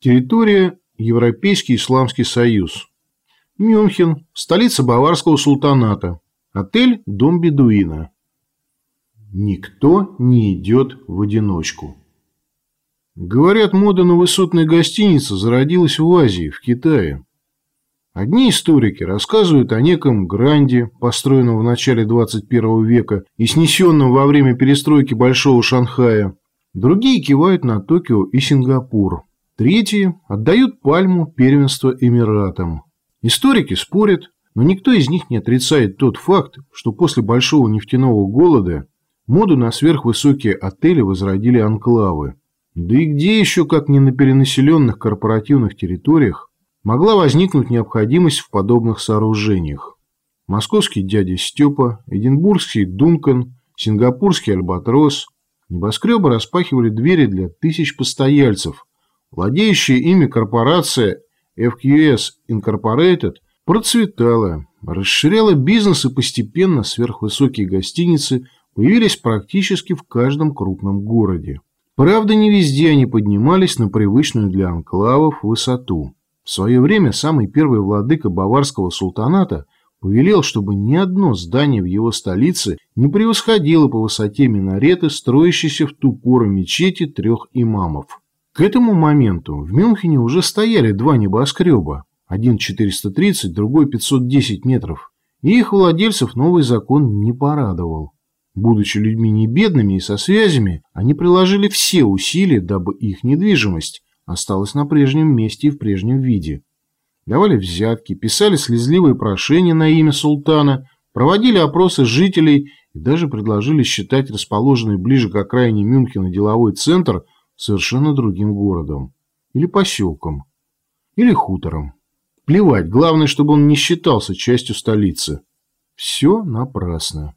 Территория – Европейский Исламский Союз. Мюнхен – столица Баварского султаната. Отель «Дом Бедуина». Никто не идет в одиночку. Говорят, мода на высотные гостиницы зародилась в Азии, в Китае. Одни историки рассказывают о неком Гранде, построенном в начале 21 века и снесенном во время перестройки Большого Шанхая. Другие кивают на Токио и Сингапур. Третьи отдают пальму первенства Эмиратам. Историки спорят, но никто из них не отрицает тот факт, что после Большого нефтяного голода моду на сверхвысокие отели возродили анклавы. Да и где еще, как не на перенаселенных корпоративных территориях, могла возникнуть необходимость в подобных сооружениях. Московский дядя Степа, Эдинбургский Дункан, сингапурский Альбатрос. Небоскребы распахивали двери для тысяч постояльцев. Владеющая ими корпорация FQS Incorporated процветала, расширяла бизнес и постепенно сверхвысокие гостиницы появились практически в каждом крупном городе. Правда, не везде они поднимались на привычную для анклавов высоту. В свое время самый первый владыка баварского султаната повелел, чтобы ни одно здание в его столице не превосходило по высоте минареты, строящейся в ту пору мечети трех имамов. К этому моменту в Мюнхене уже стояли два небоскреба, один 430, другой 510 метров, и их владельцев новый закон не порадовал. Будучи людьми не бедными и со связями, они приложили все усилия, дабы их недвижимость осталась на прежнем месте и в прежнем виде. Давали взятки, писали слезливые прошения на имя султана, проводили опросы жителей и даже предложили считать расположенный ближе к окраине Мюнхена деловой центр совершенно другим городом. Или поселком. Или хутором. Плевать, главное, чтобы он не считался частью столицы. Все напрасно.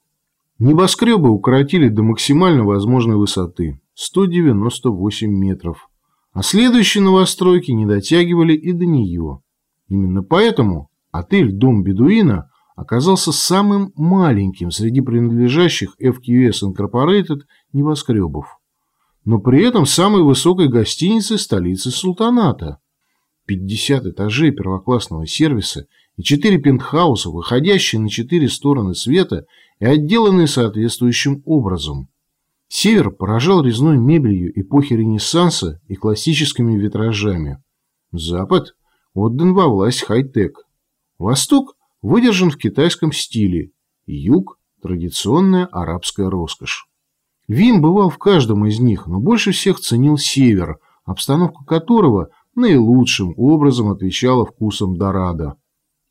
Небоскребы укоротили до максимально возможной высоты – 198 метров а следующие новостройки не дотягивали и до нее. Именно поэтому отель «Дом Бедуина» оказался самым маленьким среди принадлежащих FQS Incorporated небоскребов, но при этом самой высокой гостиницей столицы султаната. 50 этажей первоклассного сервиса и 4 пентхауса, выходящие на 4 стороны света и отделанные соответствующим образом. Север поражал резной мебелью эпохи Ренессанса и классическими витражами. Запад отдан во власть хай-тек. Восток выдержан в китайском стиле. Юг – традиционная арабская роскошь. Вин бывал в каждом из них, но больше всех ценил север, обстановка которого наилучшим образом отвечала вкусам Дорадо.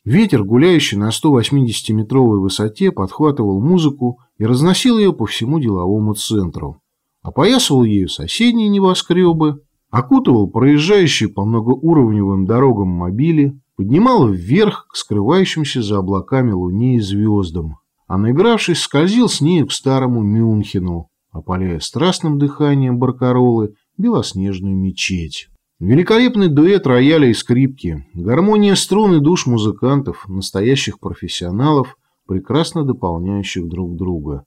Ветер, гуляющий на 180-метровой высоте, подхватывал музыку и разносил ее по всему деловому центру. Опоясывал ею соседние небоскребы, окутывал проезжающие по многоуровневым дорогам мобили, поднимал вверх к скрывающимся за облаками луне и звездам, а наигравшись, скользил с нею к старому Мюнхену, опаляя страстным дыханием баркаролы белоснежную мечеть. Великолепный дуэт рояля и скрипки, гармония струн и душ музыкантов, настоящих профессионалов, прекрасно дополняющих друг друга.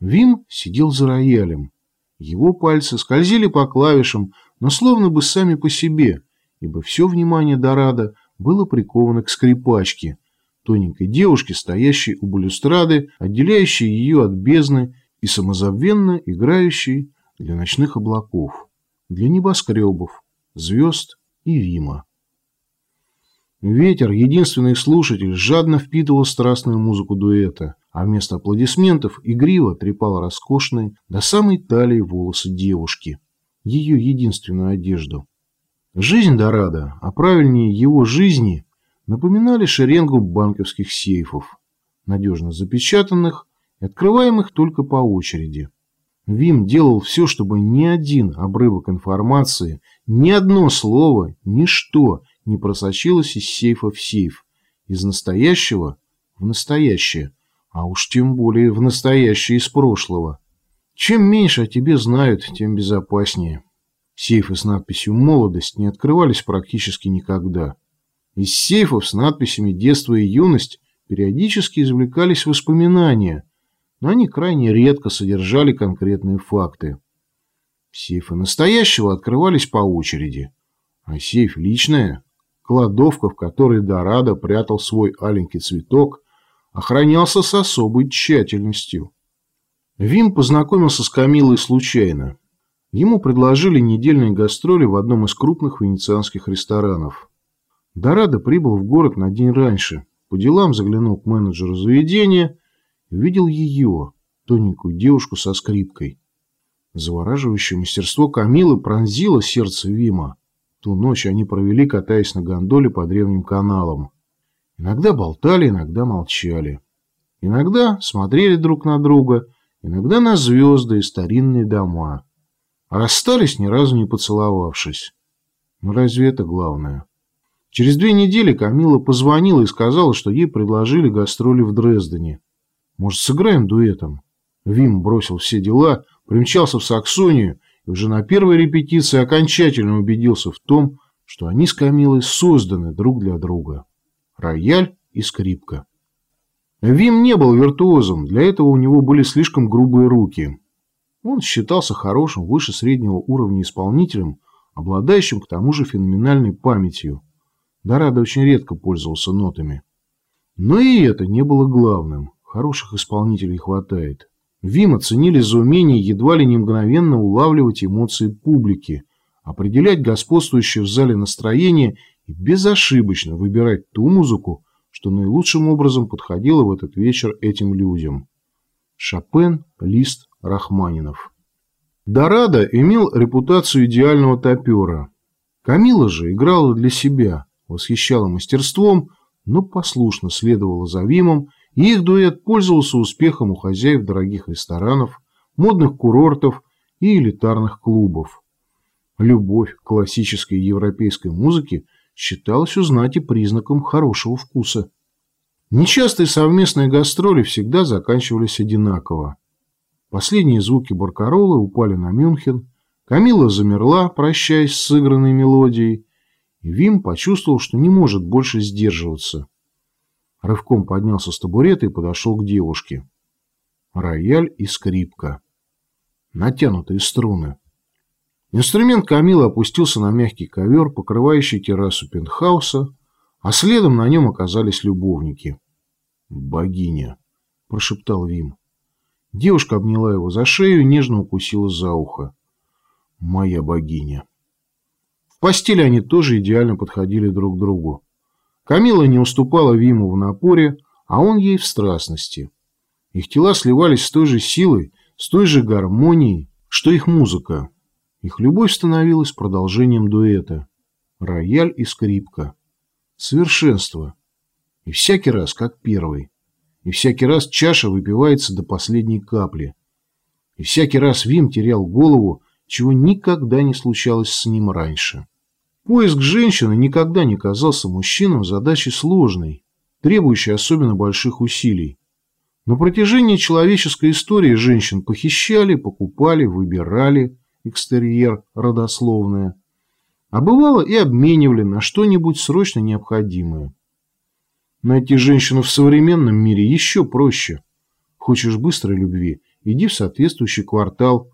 Вим сидел за роялем. Его пальцы скользили по клавишам, но словно бы сами по себе, ибо все внимание Дорадо было приковано к скрипачке, тоненькой девушке, стоящей у балюстрады, отделяющей ее от бездны и самозабвенно играющей для ночных облаков, для небоскребов, звезд и Вима. Ветер, единственный слушатель, жадно впитывал страстную музыку дуэта, а вместо аплодисментов игриво трепал роскошные до самой талии волосы девушки, ее единственную одежду. Жизнь Дорадо, а правильнее его жизни, напоминали шеренгу банковских сейфов, надежно запечатанных и открываемых только по очереди. Вим делал все, чтобы ни один обрывок информации, ни одно слово, ничто не просочилось из сейфа в сейф, из настоящего в настоящее, а уж тем более в настоящее из прошлого. Чем меньше о тебе знают, тем безопаснее. Сейфы с надписью «Молодость» не открывались практически никогда. Из сейфов с надписями «Детство и юность» периодически извлекались воспоминания, но они крайне редко содержали конкретные факты. Сейфы настоящего открывались по очереди. А сейф личная, кладовка, в которой Дорадо прятал свой аленький цветок, охранялся с особой тщательностью. Вим познакомился с Камилой случайно. Ему предложили недельные гастроли в одном из крупных венецианских ресторанов. Дорадо прибыл в город на день раньше, по делам заглянул к менеджеру заведения и увидел ее, тоненькую девушку со скрипкой. Завораживающее мастерство Камилы пронзило сердце Вима. Ту ночь они провели, катаясь на гондоле по древним каналам. Иногда болтали, иногда молчали. Иногда смотрели друг на друга, иногда на звезды и старинные дома. Расстались ни разу не поцеловавшись. Но разве это главное? Через две недели Камила позвонила и сказала, что ей предложили гастроли в Дрездене. Может, сыграем дуэтом? Вим бросил все дела, примчался в Саксонию и уже на первой репетиции окончательно убедился в том, что они с Камилой созданы друг для друга. Рояль и скрипка. Вим не был виртуозом, для этого у него были слишком грубые руки. Он считался хорошим, выше среднего уровня исполнителем, обладающим к тому же феноменальной памятью. Дорадо очень редко пользовался нотами. Но и это не было главным. Хороших исполнителей хватает. Вима ценили за умение едва ли не мгновенно улавливать эмоции публики, определять господствующее в зале настроение и безошибочно выбирать ту музыку, что наилучшим образом подходило в этот вечер этим людям. Шопен, Лист, Рахманинов. Дорадо имел репутацию идеального топера. Камила же играла для себя, восхищала мастерством, но послушно следовала за Вимом их дуэт пользовался успехом у хозяев дорогих ресторанов, модных курортов и элитарных клубов. Любовь к классической европейской музыке считалась у знати признаком хорошего вкуса. Нечастые совместные гастроли всегда заканчивались одинаково. Последние звуки баркаролы упали на Мюнхен, Камила замерла, прощаясь с сыгранной мелодией, и Вим почувствовал, что не может больше сдерживаться. Рывком поднялся с табурета и подошел к девушке. Рояль и скрипка. Натянутые струны. Инструмент Камила опустился на мягкий ковер, покрывающий террасу пентхауса, а следом на нем оказались любовники. «Богиня!» – прошептал Вим. Девушка обняла его за шею и нежно укусила за ухо. «Моя богиня!» В постели они тоже идеально подходили друг к другу. Камила не уступала Виму в напоре, а он ей в страстности. Их тела сливались с той же силой, с той же гармонией, что их музыка. Их любовь становилась продолжением дуэта. Рояль и скрипка. Совершенство. И всякий раз, как первый. И всякий раз чаша выпивается до последней капли. И всякий раз Вим терял голову, чего никогда не случалось с ним раньше. Поиск женщины никогда не казался мужчинам задачей сложной, требующей особенно больших усилий. На протяжении человеческой истории женщин похищали, покупали, выбирали, экстерьер родословное, а бывало и обменивали на что-нибудь срочно необходимое. Найти женщину в современном мире еще проще. Хочешь быстрой любви – иди в соответствующий квартал.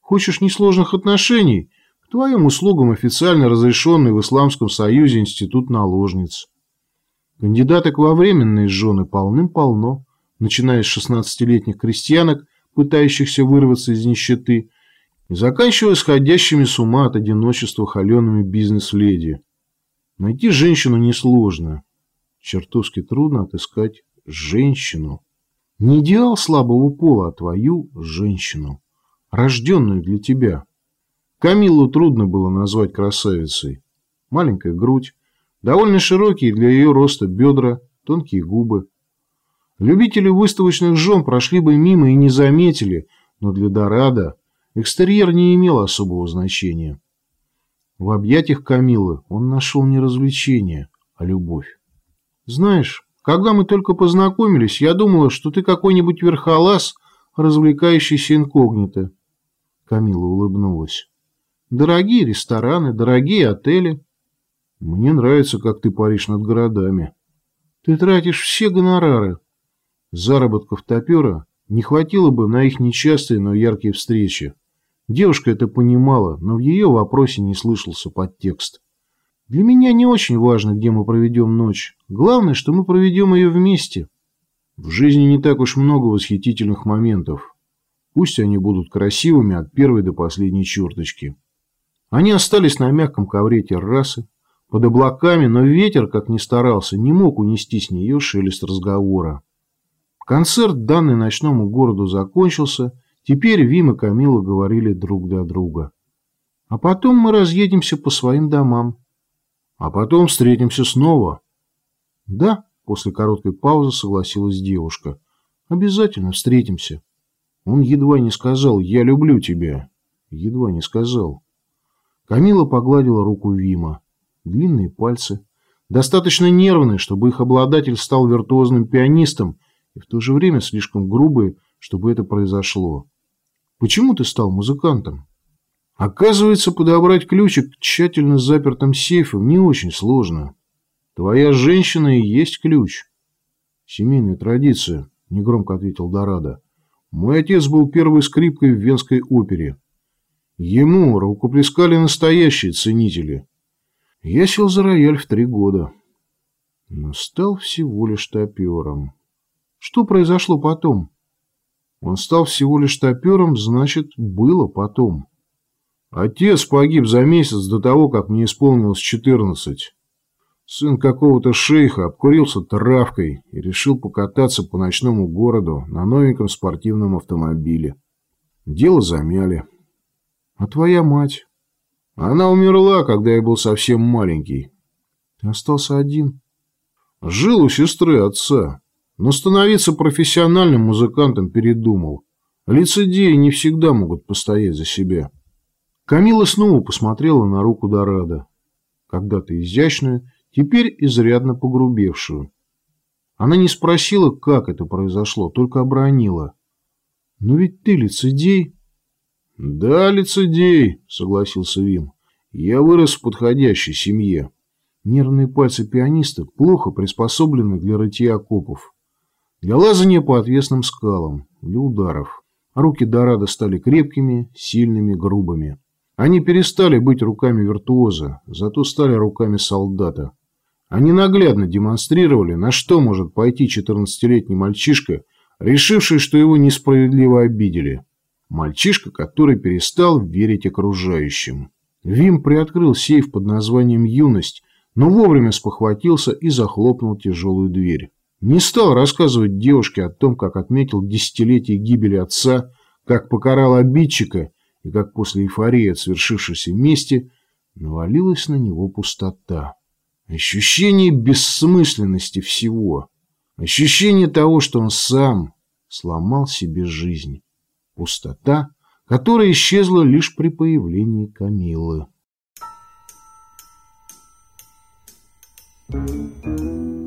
Хочешь несложных отношений – твоим услугам официально разрешенный в Исламском Союзе институт наложниц. Кандидаток во временные жены полным-полно, начиная с 16-летних крестьянок, пытающихся вырваться из нищеты, и заканчивая сходящими с ума от одиночества холеными бизнес-леди. Найти женщину несложно. Чертовски трудно отыскать женщину. Не идеал слабого пола, а твою женщину, рожденную для тебя. Камиллу трудно было назвать красавицей. Маленькая грудь, довольно широкие для ее роста бедра, тонкие губы. Любители выставочных жен прошли бы мимо и не заметили, но для Дорадо экстерьер не имел особого значения. В объятиях Камилы он нашел не развлечение, а любовь. «Знаешь, когда мы только познакомились, я думала, что ты какой-нибудь верхолаз, развлекающийся инкогнито». Камила улыбнулась. Дорогие рестораны, дорогие отели. Мне нравится, как ты паришь над городами. Ты тратишь все гонорары. Заработков топера не хватило бы на их нечастые, но яркие встречи. Девушка это понимала, но в ее вопросе не слышался подтекст. Для меня не очень важно, где мы проведем ночь. Главное, что мы проведем ее вместе. В жизни не так уж много восхитительных моментов. Пусть они будут красивыми от первой до последней черточки. Они остались на мягком ковре террасы, под облаками, но ветер, как ни старался, не мог унести с нее шелест разговора. Концерт, данный ночному городу, закончился. Теперь Вим и Камила говорили друг до друга. А потом мы разъедемся по своим домам. А потом встретимся снова. Да, после короткой паузы согласилась девушка. Обязательно встретимся. Он едва не сказал «Я люблю тебя». Едва не сказал. Камила погладила руку Вима. Длинные пальцы. Достаточно нервные, чтобы их обладатель стал виртуозным пианистом, и в то же время слишком грубые, чтобы это произошло. Почему ты стал музыкантом? Оказывается, подобрать ключик к тщательно запертым сейфам не очень сложно. Твоя женщина и есть ключ. Семейная традиция, негромко ответил Дорадо. Мой отец был первой скрипкой в Венской опере. Ему рукоплескали настоящие ценители. Я сел за рояль в три года, но стал всего лишь топером. Что произошло потом? Он стал всего лишь топером, значит, было потом. Отец погиб за месяц до того, как мне исполнилось четырнадцать. Сын какого-то шейха обкурился травкой и решил покататься по ночному городу на новеньком спортивном автомобиле. Дело замяли. А твоя мать? Она умерла, когда я был совсем маленький. Ты остался один? Жил у сестры отца, но становиться профессиональным музыкантом передумал. Лицедеи не всегда могут постоять за себя. Камила снова посмотрела на руку Дорадо. Когда-то изящную, теперь изрядно погрубевшую. Она не спросила, как это произошло, только обронила. «Но ведь ты лицедей». «Да, лицедей», — согласился Вим. «Я вырос в подходящей семье». Нервные пальцы пианиста плохо приспособлены для рытья окопов. Для лазания по отвесным скалам, для ударов. Руки Дорадо стали крепкими, сильными, грубыми. Они перестали быть руками виртуоза, зато стали руками солдата. Они наглядно демонстрировали, на что может пойти 14-летний мальчишка, решивший, что его несправедливо обидели. Мальчишка, который перестал верить окружающим. Вим приоткрыл сейф под названием «Юность», но вовремя спохватился и захлопнул тяжелую дверь. Не стал рассказывать девушке о том, как отметил десятилетие гибели отца, как покарал обидчика и как после эйфории от свершившейся мести навалилась на него пустота. Ощущение бессмысленности всего. Ощущение того, что он сам сломал себе жизнь. Пустота, которая исчезла лишь при появлении Камилы. Thank you.